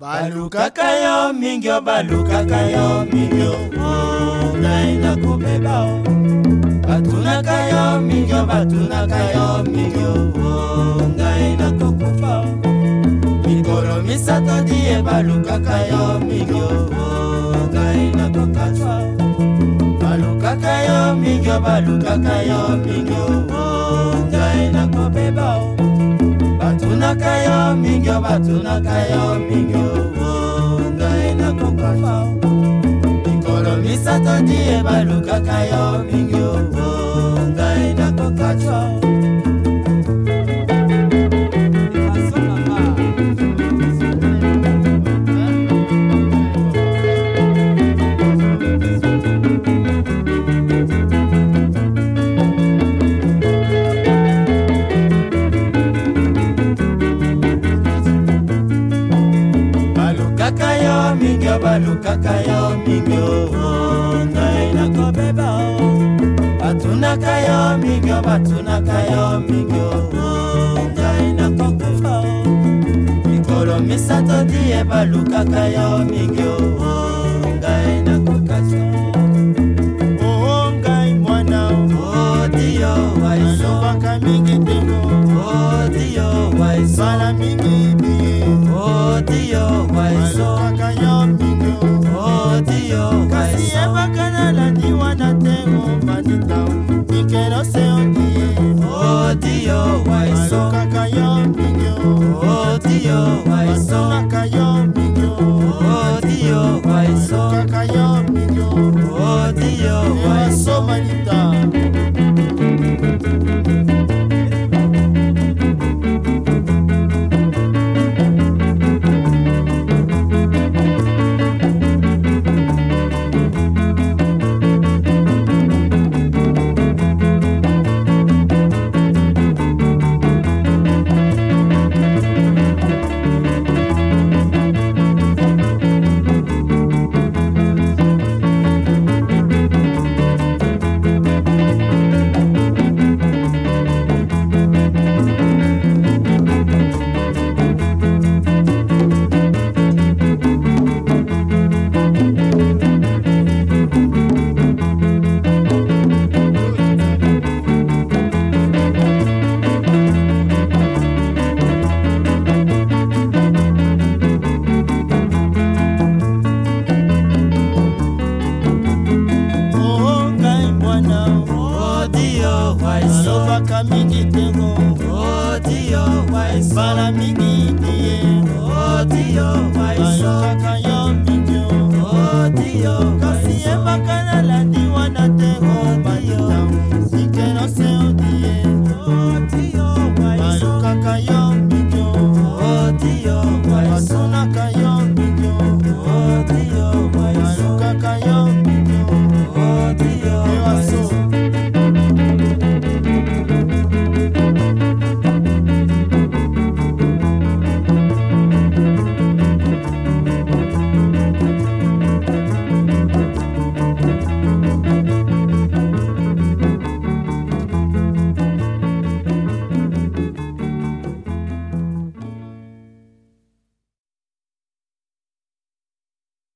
balukaka yo mingi o oh, balukaka yo mingi o oh. oh, ngai nakobeba o oh. batunaka yo mingi o batunaka yo mingi o oh, ngai nakokufa o mikolo misato die balukaka yo mingi o oh, ngai nakokatwa balukaka yo mingi o balukaka yo mingi o ngai nakobeba o batunaka yo mingi batunaka yo mingi oh, oh, ngai nakokafa mikolo misato ndie balukaka yo mingi oh, ngai nakokaco balukaka yo mingi oo ngai nakobeba o batunaka yo mingi o batunaka yo mingi oo ngai nakokufa o mikolo misato die balukaka yo mingi oo ngai nakokasa oo oh, oh, ngai mwana odiyo oh, waesobaka mingi ndemo odiyo waesala mingi Oh wa iso. Otiyo wa Oh, wise balobaka mingi tengo o ndio wise bala mingi tie o wise